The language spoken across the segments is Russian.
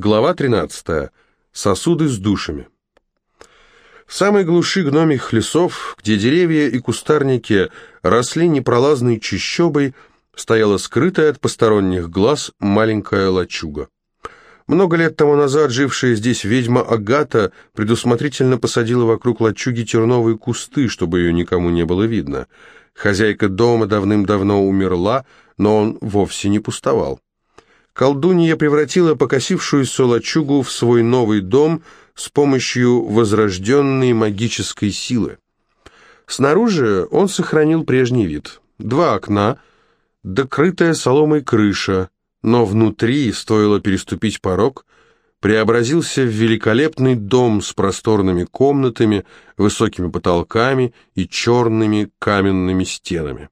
Глава 13. Сосуды с душами. В самой глуши гномих лесов, где деревья и кустарники росли непролазной чащобой, стояла скрытая от посторонних глаз маленькая лачуга. Много лет тому назад жившая здесь ведьма Агата предусмотрительно посадила вокруг лачуги терновые кусты, чтобы ее никому не было видно. Хозяйка дома давным-давно умерла, но он вовсе не пустовал. Колдунья превратила покосившуюся лачугу в свой новый дом с помощью возрожденной магической силы. Снаружи он сохранил прежний вид. Два окна, докрытая соломой крыша, но внутри, стоило переступить порог, преобразился в великолепный дом с просторными комнатами, высокими потолками и черными каменными стенами.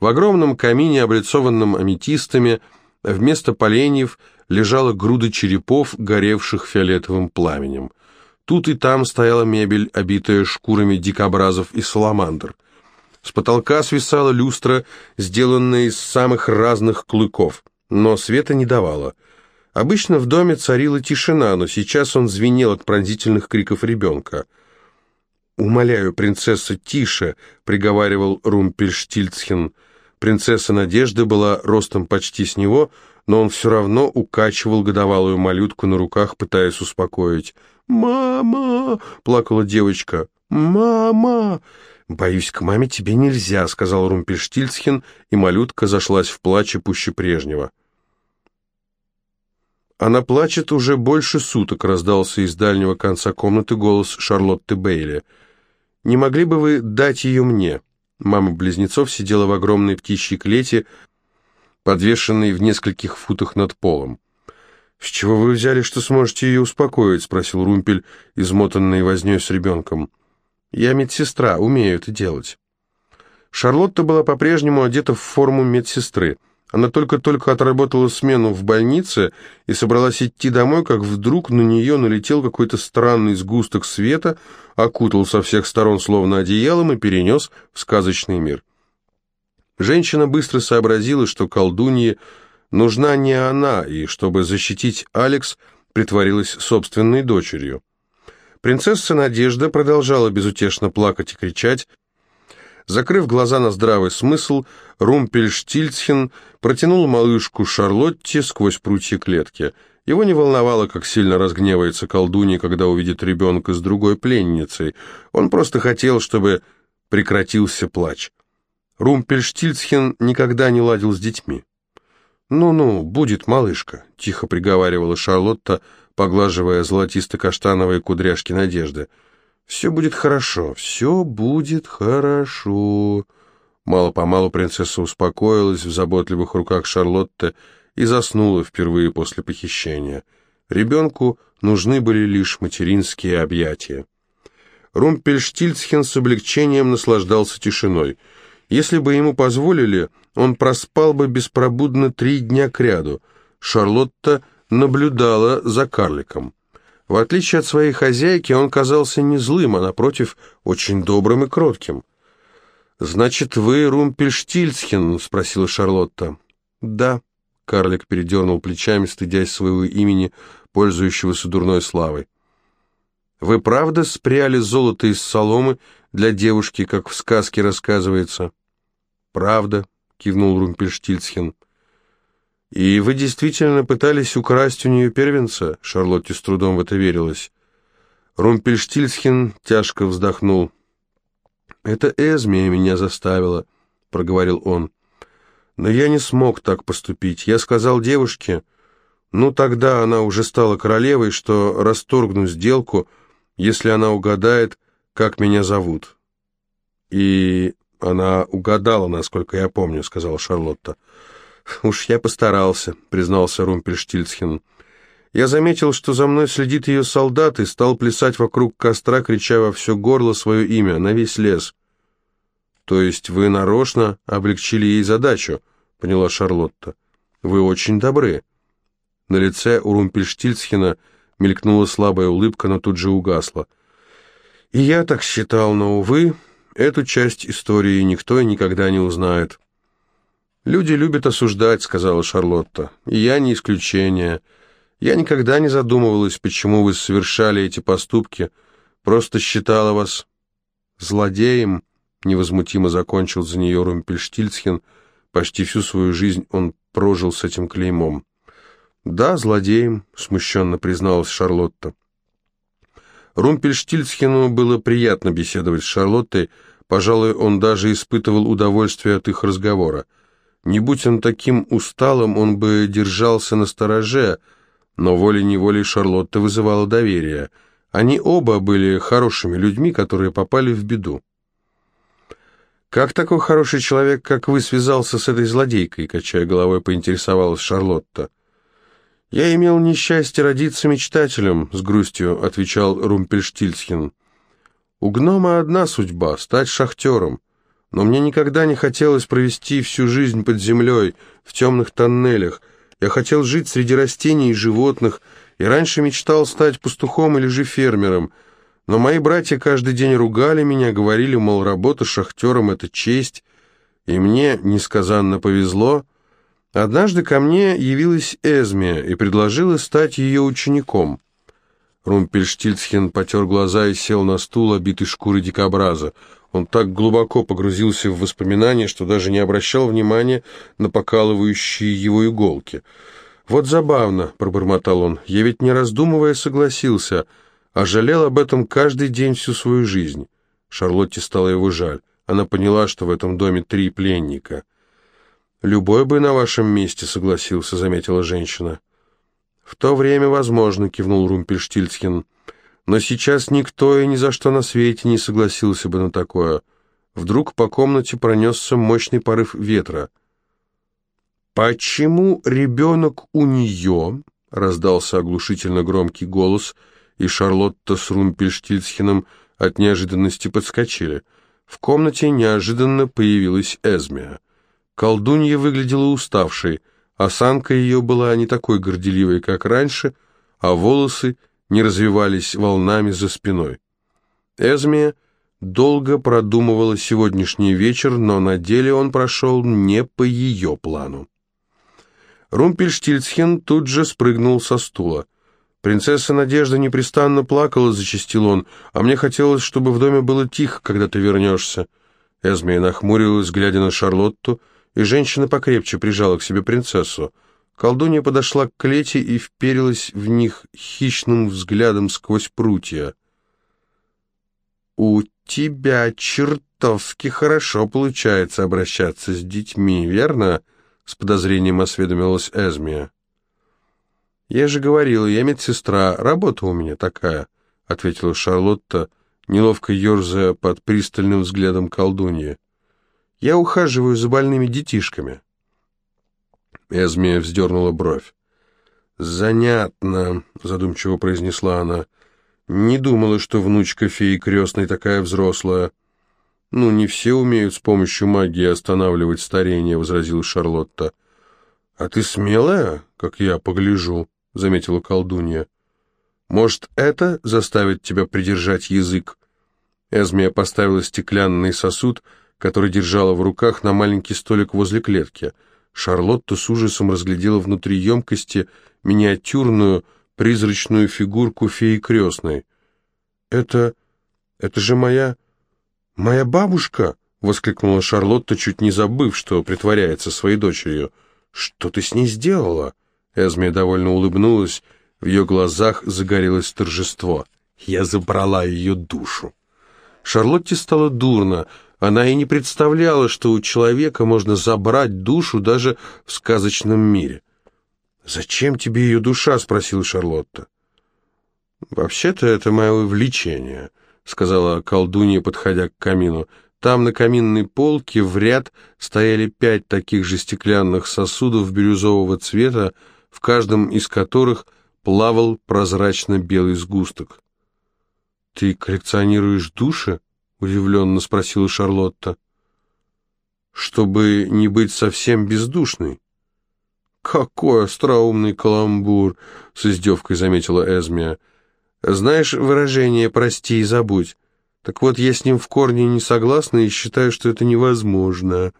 В огромном камине, облицованном аметистами, Вместо поленьев лежала груда черепов, горевших фиолетовым пламенем. Тут и там стояла мебель, обитая шкурами дикобразов и саламандр. С потолка свисала люстра, сделанная из самых разных клыков, но света не давала. Обычно в доме царила тишина, но сейчас он звенел от пронзительных криков ребенка. «Умоляю, принцесса, тише!» — приговаривал Румпельштильцхен — Принцесса Надежда была ростом почти с него, но он все равно укачивал годовалую малютку на руках, пытаясь успокоить. «Мама!» — плакала девочка. «Мама!» «Боюсь, к маме тебе нельзя», — сказал Румпельштильцхен, и малютка зашлась в плаче пуще прежнего. «Она плачет уже больше суток», — раздался из дальнего конца комнаты голос Шарлотты Бейли. «Не могли бы вы дать ее мне?» Мама близнецов сидела в огромной птичьей клете, подвешенной в нескольких футах над полом. «С чего вы взяли, что сможете ее успокоить?» — спросил Румпель, измотанный вознёй с ребенком. «Я медсестра, умею это делать». Шарлотта была по-прежнему одета в форму медсестры. Она только-только отработала смену в больнице и собралась идти домой, как вдруг на нее налетел какой-то странный сгусток света, окутал со всех сторон словно одеялом и перенес в сказочный мир. Женщина быстро сообразила, что колдунье нужна не она, и, чтобы защитить Алекс, притворилась собственной дочерью. Принцесса Надежда продолжала безутешно плакать и кричать, Закрыв глаза на здравый смысл, Румпельштильцхен протянул малышку Шарлотте сквозь прутья клетки. Его не волновало, как сильно разгневается колдунья, когда увидит ребенка с другой пленницей. Он просто хотел, чтобы прекратился плач. Румпельштильцхен никогда не ладил с детьми. «Ну-ну, будет малышка», — тихо приговаривала Шарлотта, поглаживая золотисто-каштановые кудряшки Надежды. «Все будет хорошо, все будет хорошо». Мало-помалу принцесса успокоилась в заботливых руках Шарлотты и заснула впервые после похищения. Ребенку нужны были лишь материнские объятия. Румпельштильцхен с облегчением наслаждался тишиной. Если бы ему позволили, он проспал бы беспробудно три дня кряду. Шарлотта наблюдала за карликом. В отличие от своей хозяйки, он казался не злым, а, напротив, очень добрым и кротким. «Значит, вы Румпельштильцхен?» — спросила Шарлотта. «Да», — карлик передернул плечами, стыдясь своего имени, пользующегося дурной славой. «Вы правда спряли золото из соломы для девушки, как в сказке рассказывается?» «Правда», — кивнул Румпельштильцхен. «И вы действительно пытались украсть у нее первенца?» Шарлотте с трудом в это верилось. Румпельштильцхен тяжко вздохнул. «Это Эзмия меня заставила», — проговорил он. «Но я не смог так поступить. Я сказал девушке, ну тогда она уже стала королевой, что расторгну сделку, если она угадает, как меня зовут». «И она угадала, насколько я помню», — сказала Шарлотта. «Уж я постарался», — признался Румпельштильцхен. «Я заметил, что за мной следит ее солдат, и стал плясать вокруг костра, крича во все горло свое имя, на весь лес». «То есть вы нарочно облегчили ей задачу?» — поняла Шарлотта. «Вы очень добры». На лице у Румпельштильцхена мелькнула слабая улыбка, но тут же угасла. «И я так считал, но, увы, эту часть истории никто и никогда не узнает». «Люди любят осуждать», — сказала Шарлотта. «И я не исключение. Я никогда не задумывалась, почему вы совершали эти поступки, просто считала вас злодеем, невозмутимо закончил за нее Румпельштильцхен, почти всю свою жизнь он прожил с этим клеймом. «Да, злодеем», — смущенно призналась Шарлотта. Румпельштильцхену было приятно беседовать с Шарлоттой, пожалуй, он даже испытывал удовольствие от их разговора. Не будь он таким усталым, он бы держался на стороже, но волей-неволей Шарлотта вызывала доверие. Они оба были хорошими людьми, которые попали в беду. «Как такой хороший человек, как вы, связался с этой злодейкой?» качая головой, поинтересовалась Шарлотта. «Я имел несчастье родиться мечтателем», — с грустью отвечал Румпельштильцхен. «У гнома одна судьба — стать шахтером. Но мне никогда не хотелось провести всю жизнь под землей, в темных тоннелях. Я хотел жить среди растений и животных, и раньше мечтал стать пастухом или же фермером. Но мои братья каждый день ругали меня, говорили, мол, работа шахтером — это честь. И мне несказанно повезло — Однажды ко мне явилась Эзмия и предложила стать ее учеником. Румпельштильцхен потер глаза и сел на стул, обитый шкурой дикобраза. Он так глубоко погрузился в воспоминания, что даже не обращал внимания на покалывающие его иголки. «Вот забавно», — пробормотал он, — «я ведь не раздумывая согласился, а жалел об этом каждый день всю свою жизнь». Шарлотте стало его жаль. Она поняла, что в этом доме три пленника — «Любой бы на вашем месте согласился», — заметила женщина. «В то время, возможно», — кивнул Румпельштильцхен. «Но сейчас никто и ни за что на свете не согласился бы на такое». Вдруг по комнате пронесся мощный порыв ветра. «Почему ребенок у нее?» — раздался оглушительно громкий голос, и Шарлотта с Румпельштильцхеном от неожиданности подскочили. В комнате неожиданно появилась Эзмия. Колдунья выглядела уставшей, осанка ее была не такой горделивой, как раньше, а волосы не развивались волнами за спиной. Эзмия долго продумывала сегодняшний вечер, но на деле он прошел не по ее плану. Румпельштильцхен тут же спрыгнул со стула. «Принцесса Надежда непрестанно плакала», — зачастил он, «а мне хотелось, чтобы в доме было тихо, когда ты вернешься». Эзмия нахмурилась, глядя на Шарлотту, — и женщина покрепче прижала к себе принцессу. Колдунья подошла к клете и вперилась в них хищным взглядом сквозь прутья. «У тебя чертовски хорошо получается обращаться с детьми, верно?» — с подозрением осведомилась Эзмия. «Я же говорила, я медсестра, работа у меня такая», — ответила Шарлотта, неловко ерзая под пристальным взглядом колдуньи. Я ухаживаю за больными детишками». Эзмия вздернула бровь. «Занятно», — задумчиво произнесла она. «Не думала, что внучка феи крестной такая взрослая». «Ну, не все умеют с помощью магии останавливать старение», — возразила Шарлотта. «А ты смелая, как я погляжу», — заметила колдунья. «Может, это заставит тебя придержать язык?» Эзмия поставила стеклянный сосуд, — который держала в руках на маленький столик возле клетки. Шарлотта с ужасом разглядела внутри емкости миниатюрную призрачную фигурку феи крестной. «Это... это же моя... моя бабушка!» — воскликнула Шарлотта, чуть не забыв, что притворяется своей дочерью. «Что ты с ней сделала?» Эзмия довольно улыбнулась, в ее глазах загорелось торжество. «Я забрала ее душу». Шарлотте стало дурно, она и не представляла, что у человека можно забрать душу даже в сказочном мире. «Зачем тебе ее душа?» — спросила Шарлотта. «Вообще-то это мое увлечение», — сказала колдунья, подходя к камину. Там на каминной полке в ряд стояли пять таких же стеклянных сосудов бирюзового цвета, в каждом из которых плавал прозрачно-белый сгусток. «Ты коллекционируешь души?» — удивленно спросила Шарлотта. «Чтобы не быть совсем бездушной». «Какой остроумный каламбур!» — с издевкой заметила Эзмия. «Знаешь выражение «прости и забудь»? Так вот, я с ним в корне не согласна и считаю, что это невозможно.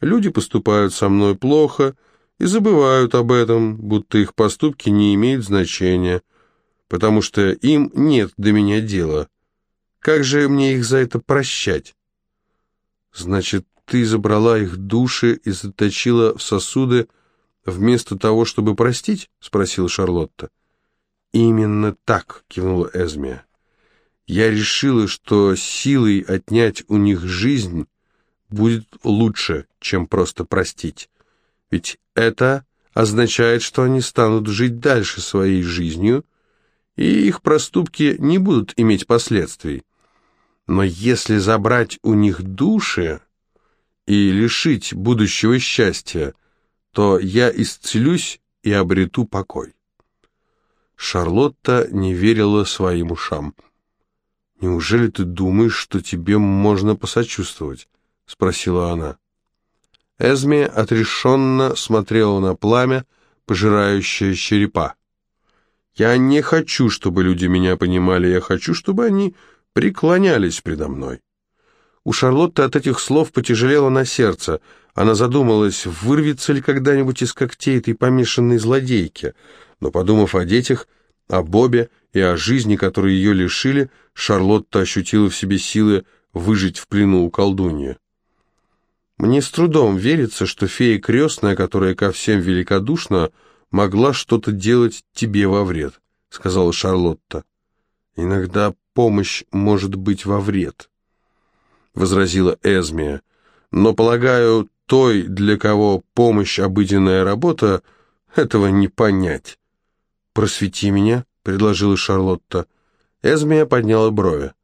Люди поступают со мной плохо, и забывают об этом, будто их поступки не имеют значения, потому что им нет до меня дела. Как же мне их за это прощать? Значит, ты забрала их души и заточила в сосуды вместо того, чтобы простить? Спросила Шарлотта. Именно так, кивнула Эзмия. Я решила, что силой отнять у них жизнь будет лучше, чем просто простить. Ведь это означает, что они станут жить дальше своей жизнью, и их проступки не будут иметь последствий. Но если забрать у них души и лишить будущего счастья, то я исцелюсь и обрету покой. Шарлотта не верила своим ушам. «Неужели ты думаешь, что тебе можно посочувствовать?» — спросила она. Эзми отрешенно смотрела на пламя, пожирающее черепа. «Я не хочу, чтобы люди меня понимали, я хочу, чтобы они преклонялись предо мной». У Шарлотты от этих слов потяжелело на сердце. Она задумалась, вырвется ли когда-нибудь из когтей этой помешанной злодейки. Но, подумав о детях, о Бобе и о жизни, которой ее лишили, Шарлотта ощутила в себе силы выжить в плену у колдуньи. Мне с трудом верится, что фея крестная, которая ко всем великодушна, могла что-то делать тебе во вред, сказала Шарлотта. Иногда помощь может быть во вред, возразила Эзмия. Но, полагаю, той, для кого помощь обыденная работа, этого не понять. Просвети меня, предложила Шарлотта. Эзмия подняла брови.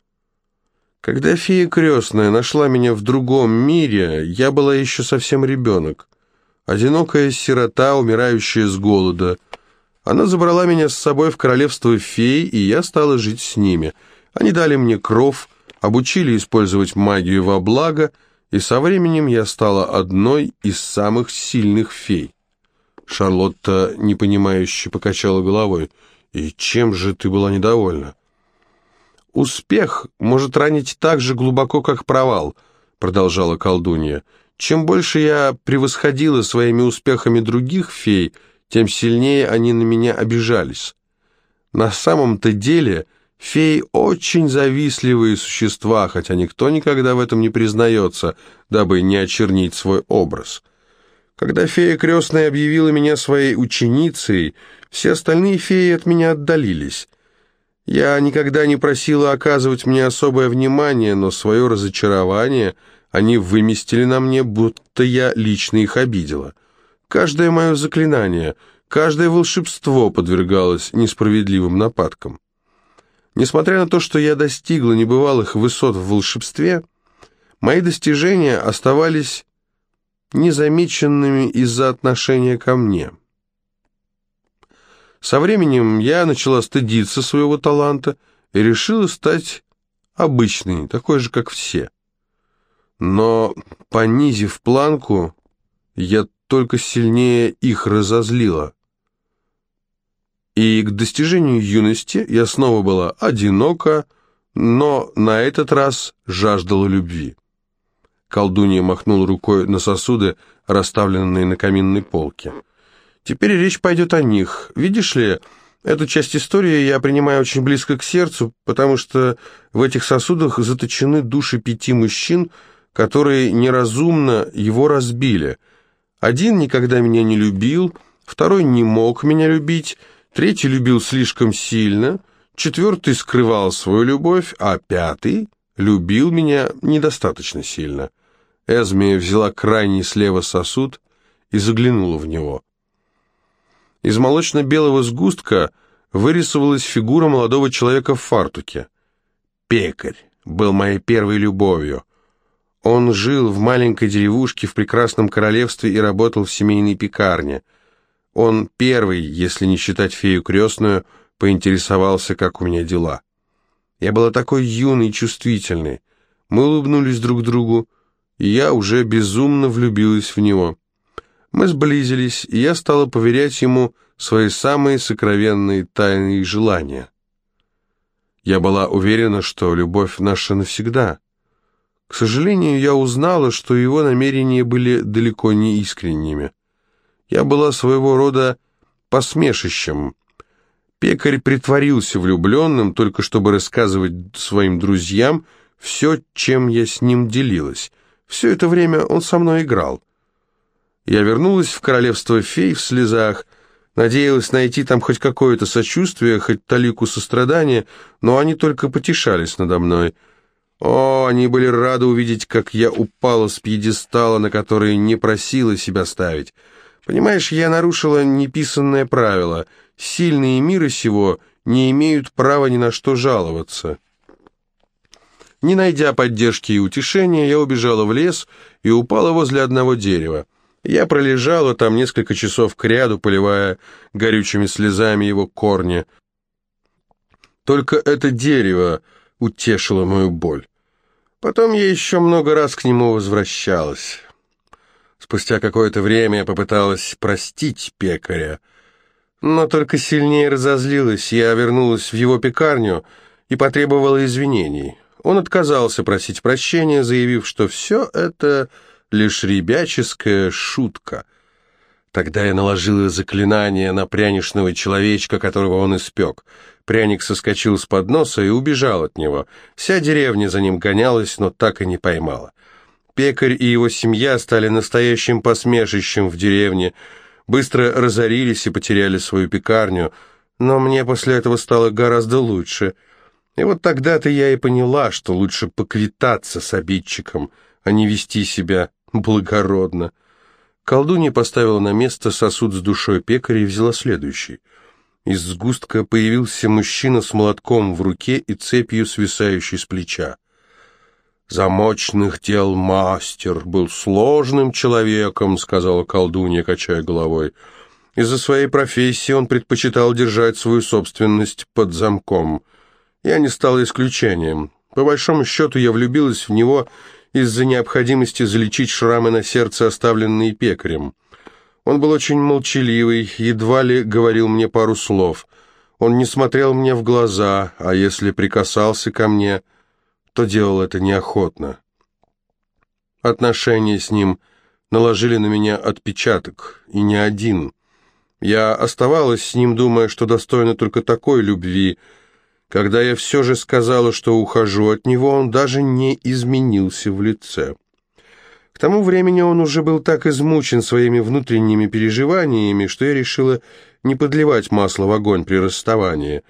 Когда фея крестная нашла меня в другом мире, я была еще совсем ребенок. Одинокая сирота, умирающая с голода. Она забрала меня с собой в королевство фей, и я стала жить с ними. Они дали мне кров, обучили использовать магию во благо, и со временем я стала одной из самых сильных фей. Шарлотта, непонимающе, покачала головой. «И чем же ты была недовольна?» «Успех может ранить так же глубоко, как провал», — продолжала колдунья. «Чем больше я превосходила своими успехами других фей, тем сильнее они на меня обижались. На самом-то деле феи очень завистливые существа, хотя никто никогда в этом не признается, дабы не очернить свой образ». Когда фея крестная объявила меня своей ученицей, все остальные феи от меня отдалились. Я никогда не просила оказывать мне особое внимание, но свое разочарование они выместили на мне, будто я лично их обидела. Каждое мое заклинание, каждое волшебство подвергалось несправедливым нападкам. Несмотря на то, что я достигла небывалых высот в волшебстве, мои достижения оставались незамеченными из-за отношения ко мне. Со временем я начала стыдиться своего таланта и решила стать обычной, такой же, как все. Но, понизив планку, я только сильнее их разозлила. И к достижению юности я снова была одинока, но на этот раз жаждала любви. Колдунья махнула рукой на сосуды, расставленные на каминной полке. Теперь речь пойдет о них. Видишь ли, эту часть истории я принимаю очень близко к сердцу, потому что в этих сосудах заточены души пяти мужчин, которые неразумно его разбили. Один никогда меня не любил, второй не мог меня любить, третий любил слишком сильно, четвертый скрывал свою любовь, а пятый любил меня недостаточно сильно. Эзмия взяла крайний слева сосуд и заглянула в него. Из молочно-белого сгустка вырисовалась фигура молодого человека в фартуке. Пекарь был моей первой любовью. Он жил в маленькой деревушке в прекрасном королевстве и работал в семейной пекарне. Он первый, если не считать фею крестную, поинтересовался, как у меня дела. Я была такой юной и чувствительной. Мы улыбнулись друг другу, и я уже безумно влюбилась в него. Мы сблизились, и я стала поверять ему свои самые сокровенные тайны и желания. Я была уверена, что любовь наша навсегда. К сожалению, я узнала, что его намерения были далеко не искренними. Я была своего рода посмешищем. Пекарь притворился влюбленным, только чтобы рассказывать своим друзьям все, чем я с ним делилась. Все это время он со мной играл. Я вернулась в королевство фей в слезах, надеялась найти там хоть какое-то сочувствие, хоть талику сострадания, но они только потешались надо мной. О, они были рады увидеть, как я упала с пьедестала, на который не просила себя ставить. Понимаешь, я нарушила неписанное правило. Сильные мира сего не имеют права ни на что жаловаться. Не найдя поддержки и утешения, я убежала в лес и упала возле одного дерева. Я пролежала там несколько часов кряду, поливая горючими слезами его корни. Только это дерево утешило мою боль. Потом я еще много раз к нему возвращалась. Спустя какое-то время я попыталась простить пекаря, но только сильнее разозлилась. Я вернулась в его пекарню и потребовала извинений. Он отказался просить прощения, заявив, что все это лишь ребяческая шутка. Тогда я наложила заклинание на пряничного человечка, которого он испек. Пряник соскочил с подноса и убежал от него. Вся деревня за ним гонялась, но так и не поймала. Пекарь и его семья стали настоящим посмешищем в деревне, быстро разорились и потеряли свою пекарню, но мне после этого стало гораздо лучше. И вот тогда-то я и поняла, что лучше поквитаться с обидчиком, а не вести себя благородно. Колдунья поставила на место сосуд с душой пекаря и взяла следующий. Из сгустка появился мужчина с молотком в руке и цепью, свисающей с плеча. «Замочных дел мастер, был сложным человеком», — сказала колдунья, качая головой. «Из-за своей профессии он предпочитал держать свою собственность под замком. Я не стала исключением. По большому счету я влюбилась в него из-за необходимости залечить шрамы на сердце, оставленные пекарем. Он был очень молчаливый, едва ли говорил мне пару слов. Он не смотрел мне в глаза, а если прикасался ко мне, то делал это неохотно. Отношения с ним наложили на меня отпечаток, и не один. Я оставалась с ним, думая, что достойна только такой любви, когда я все же сказала, что ухожу от него, он даже не изменился в лице. Тому времени он уже был так измучен своими внутренними переживаниями, что я решила не подливать масло в огонь при расставании.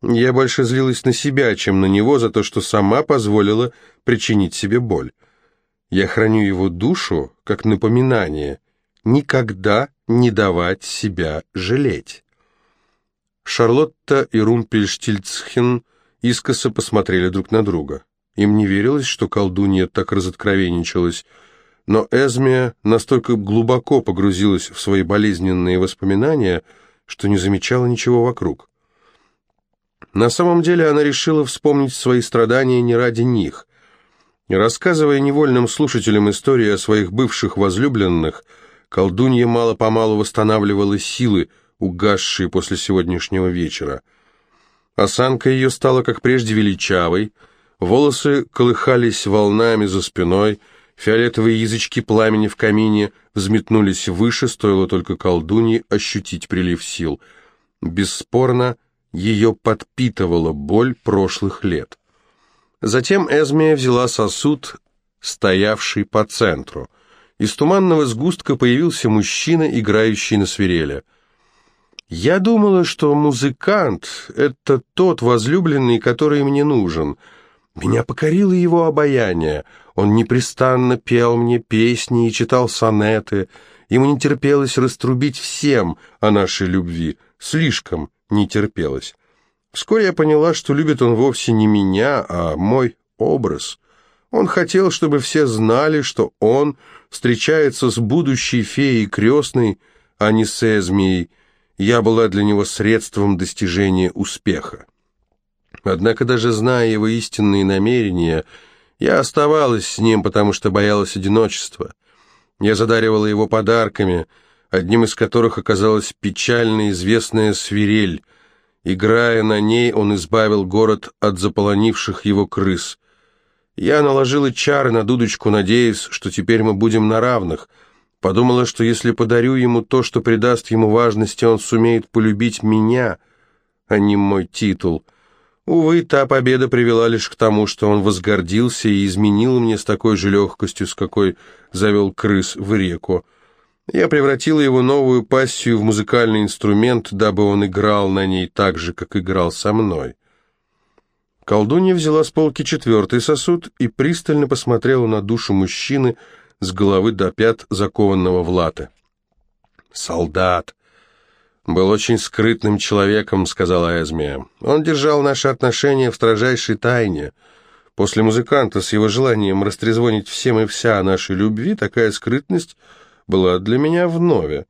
Я больше злилась на себя, чем на него за то, что сама позволила причинить себе боль. Я храню его душу как напоминание никогда не давать себя жалеть. Шарлотта и Румпельштильцхен искоса посмотрели друг на друга. Им не верилось, что колдунья так разоткровенничалась, но Эзмия настолько глубоко погрузилась в свои болезненные воспоминания, что не замечала ничего вокруг. На самом деле она решила вспомнить свои страдания не ради них. Рассказывая невольным слушателям истории о своих бывших возлюбленных, колдунья мало-помалу восстанавливала силы, угасшие после сегодняшнего вечера. Осанка ее стала, как прежде, величавой, волосы колыхались волнами за спиной, фиолетовые язычки пламени в камине взметнулись выше, стоило только колдуньи ощутить прилив сил. Бесспорно, ее подпитывала боль прошлых лет. Затем Эзмия взяла сосуд, стоявший по центру. Из туманного сгустка появился мужчина, играющий на свиреле — я думала, что музыкант — это тот возлюбленный, который мне нужен. Меня покорило его обаяние. Он непрестанно пел мне песни и читал сонеты. Ему не терпелось раструбить всем о нашей любви. Слишком не терпелось. Вскоре я поняла, что любит он вовсе не меня, а мой образ. Он хотел, чтобы все знали, что он встречается с будущей феей крестной, а не с Эзмией, я была для него средством достижения успеха. Однако даже зная его истинные намерения, я оставалась с ним, потому что боялась одиночества. Я задаривала его подарками, одним из которых оказалась печально известная свирель. Играя на ней, он избавил город от заполонивших его крыс. Я наложила чары на дудочку, надеясь, что теперь мы будем на равных. Подумала, что если подарю ему то, что придаст ему важности, он сумеет полюбить меня, а не мой титул. Увы, та победа привела лишь к тому, что он возгордился и изменил мне с такой же легкостью, с какой завел крыс в реку. Я превратила его новую пассию в музыкальный инструмент, дабы он играл на ней так же, как играл со мной. Колдунья взяла с полки четвертый сосуд и пристально посмотрела на душу мужчины с головы до пят, закованного в латы. «Солдат!» «Был очень скрытным человеком», — сказала Эзмия. «Он держал наши отношения в строжайшей тайне. После музыканта с его желанием растрезвонить всем и вся о нашей любви такая скрытность была для меня вновь.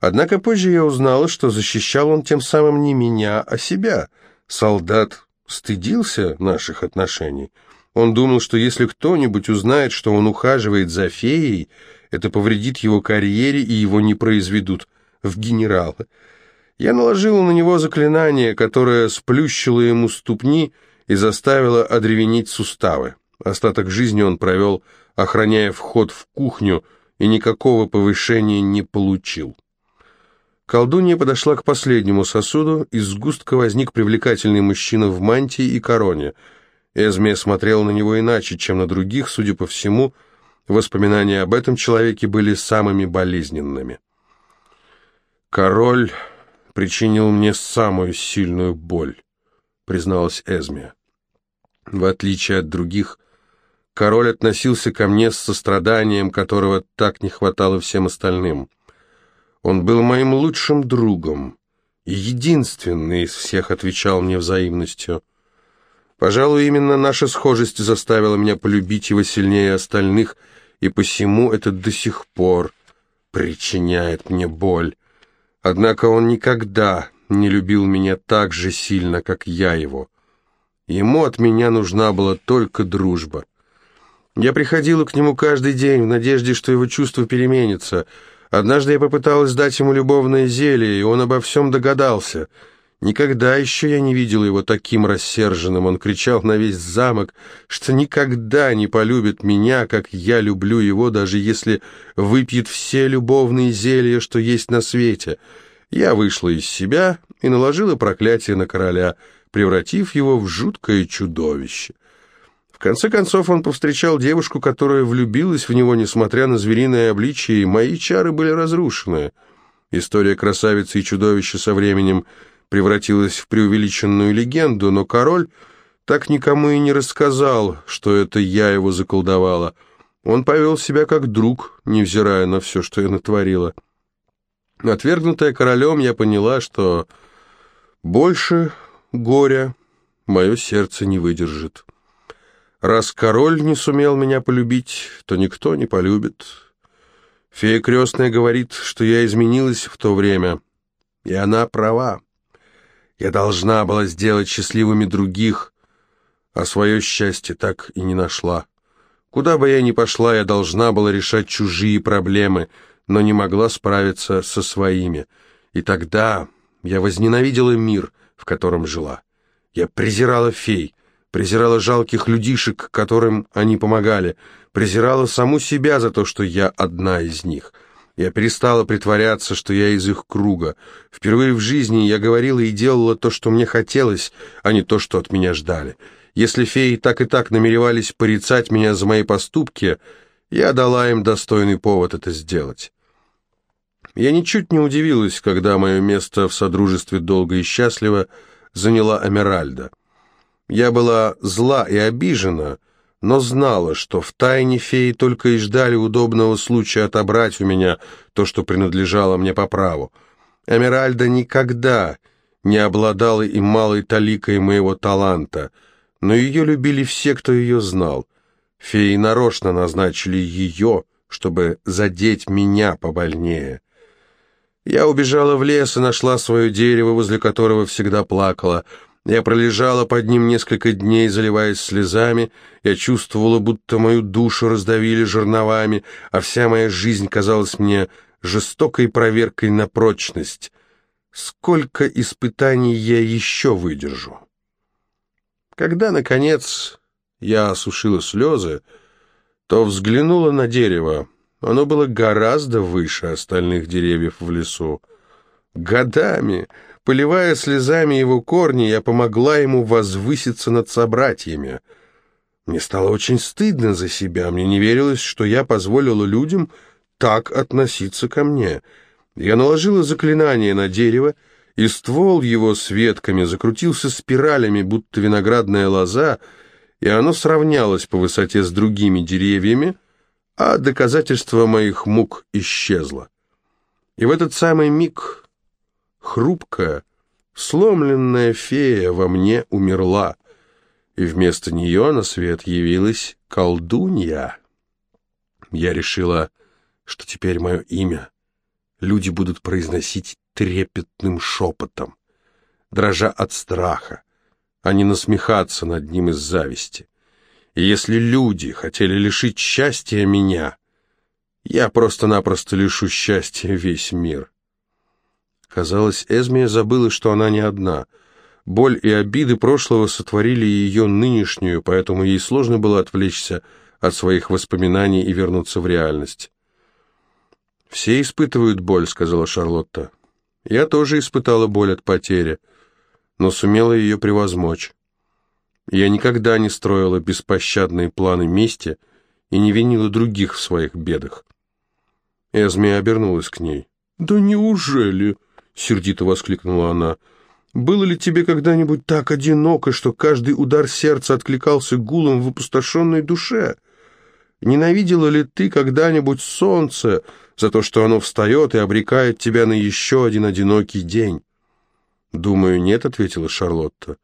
Однако позже я узнала, что защищал он тем самым не меня, а себя. Солдат стыдился наших отношений. Он думал, что если кто-нибудь узнает, что он ухаживает за феей, это повредит его карьере и его не произведут в генералы. Я наложила на него заклинание, которое сплющило ему ступни и заставило одревенеть суставы. Остаток жизни он провел, охраняя вход в кухню, и никакого повышения не получил. Колдунья подошла к последнему сосуду, из сгустка возник привлекательный мужчина в мантии и короне. Эзмия смотрел на него иначе, чем на других, судя по всему, воспоминания об этом человеке были самыми болезненными. «Король причинил мне самую сильную боль», — призналась Эзмия. В отличие от других, король относился ко мне с состраданием, которого так не хватало всем остальным — он был моим лучшим другом и единственный из всех отвечал мне взаимностью. Пожалуй, именно наша схожесть заставила меня полюбить его сильнее остальных, и посему это до сих пор причиняет мне боль. Однако он никогда не любил меня так же сильно, как я его. Ему от меня нужна была только дружба. Я приходила к нему каждый день в надежде, что его чувство переменится — Однажды я попыталась дать ему любовное зелье, и он обо всем догадался. Никогда еще я не видел его таким рассерженным. Он кричал на весь замок, что никогда не полюбит меня, как я люблю его, даже если выпьет все любовные зелья, что есть на свете. Я вышла из себя и наложила проклятие на короля, превратив его в жуткое чудовище конце концов он повстречал девушку, которая влюбилась в него, несмотря на звериное обличие, и мои чары были разрушены. История красавицы и чудовища со временем превратилась в преувеличенную легенду, но король так никому и не рассказал, что это я его заколдовала. Он повел себя как друг, невзирая на все, что я натворила. Отвергнутая королем, я поняла, что больше горя мое сердце не выдержит. Раз король не сумел меня полюбить, то никто не полюбит. Фея крестная говорит, что я изменилась в то время, и она права. Я должна была сделать счастливыми других, а свое счастье так и не нашла. Куда бы я ни пошла, я должна была решать чужие проблемы, но не могла справиться со своими. И тогда я возненавидела мир, в котором жила. Я презирала фей, презирала жалких людишек, которым они помогали, презирала саму себя за то, что я одна из них. Я перестала притворяться, что я из их круга. Впервые в жизни я говорила и делала то, что мне хотелось, а не то, что от меня ждали. Если феи так и так намеревались порицать меня за мои поступки, я дала им достойный повод это сделать. Я ничуть не удивилась, когда мое место в Содружестве долго и счастливо заняла Амиральда. Я была зла и обижена, но знала, что в тайне феи только и ждали удобного случая отобрать у меня то, что принадлежало мне по праву. Эмеральда никогда не обладала и малой таликой моего таланта, но ее любили все, кто ее знал. Феи нарочно назначили ее, чтобы задеть меня побольнее. Я убежала в лес и нашла свое дерево, возле которого всегда плакала — я пролежала под ним несколько дней, заливаясь слезами. Я чувствовала, будто мою душу раздавили жерновами, а вся моя жизнь казалась мне жестокой проверкой на прочность. Сколько испытаний я еще выдержу? Когда, наконец, я осушила слезы, то взглянула на дерево. Оно было гораздо выше остальных деревьев в лесу. Годами, поливая слезами его корни, я помогла ему возвыситься над собратьями. Мне стало очень стыдно за себя, мне не верилось, что я позволила людям так относиться ко мне. Я наложила заклинание на дерево, и ствол его с ветками закрутился спиралями, будто виноградная лоза, и оно сравнялось по высоте с другими деревьями, а доказательство моих мук исчезло. И в этот самый миг хрупкая, сломленная фея во мне умерла, и вместо нее на свет явилась колдунья. Я решила, что теперь мое имя люди будут произносить трепетным шепотом, дрожа от страха, а не насмехаться над ним из зависти. И если люди хотели лишить счастья меня, я просто-напросто лишу счастья весь мир. Казалось, Эзмия забыла, что она не одна. Боль и обиды прошлого сотворили ее нынешнюю, поэтому ей сложно было отвлечься от своих воспоминаний и вернуться в реальность. «Все испытывают боль», — сказала Шарлотта. «Я тоже испытала боль от потери, но сумела ее превозмочь. Я никогда не строила беспощадные планы мести и не винила других в своих бедах». Эзми обернулась к ней. «Да неужели?» — сердито воскликнула она. «Было ли тебе когда-нибудь так одиноко, что каждый удар сердца откликался гулом в опустошенной душе?» Ненавидела ли ты когда-нибудь солнце за то, что оно встает и обрекает тебя на еще один одинокий день?» «Думаю, нет», — ответила Шарлотта.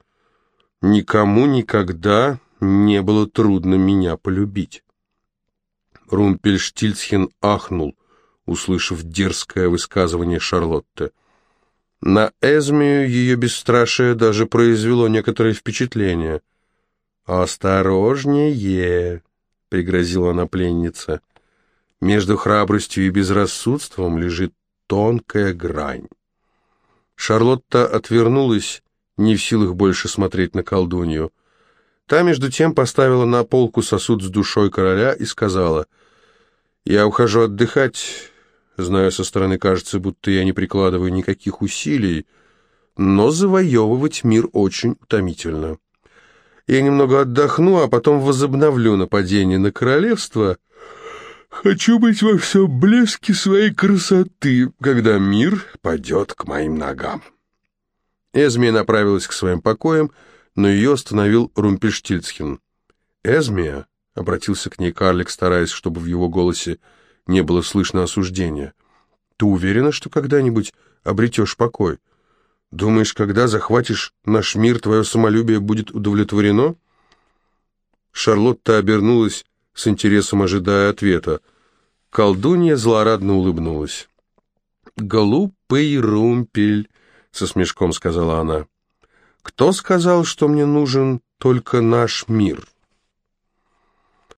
«Никому никогда не было трудно меня полюбить». Румпельштильцхен ахнул, услышав дерзкое высказывание Шарлотты. На Эзмию ее бесстрашие даже произвело некоторое впечатление. «Осторожнее!» — пригрозила она пленница. «Между храбростью и безрассудством лежит тонкая грань». Шарлотта отвернулась, не в силах больше смотреть на колдунью. Та, между тем, поставила на полку сосуд с душой короля и сказала, «Я ухожу отдыхать, знаю, со стороны кажется, будто я не прикладываю никаких усилий, но завоевывать мир очень утомительно». Я немного отдохну, а потом возобновлю нападение на королевство. Хочу быть во всем блеске своей красоты, когда мир падет к моим ногам». Эзмия направилась к своим покоям, но ее остановил Румпельштильцхен. «Эзмия», — обратился к ней карлик, стараясь, чтобы в его голосе не было слышно осуждения, — «ты уверена, что когда-нибудь обретешь покой?» Думаешь, когда захватишь наш мир, твое самолюбие будет удовлетворено?» Шарлотта обернулась с интересом, ожидая ответа. Колдунья злорадно улыбнулась. «Глупый румпель», — со смешком сказала она. «Кто сказал, что мне нужен только наш мир?»